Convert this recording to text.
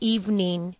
evening.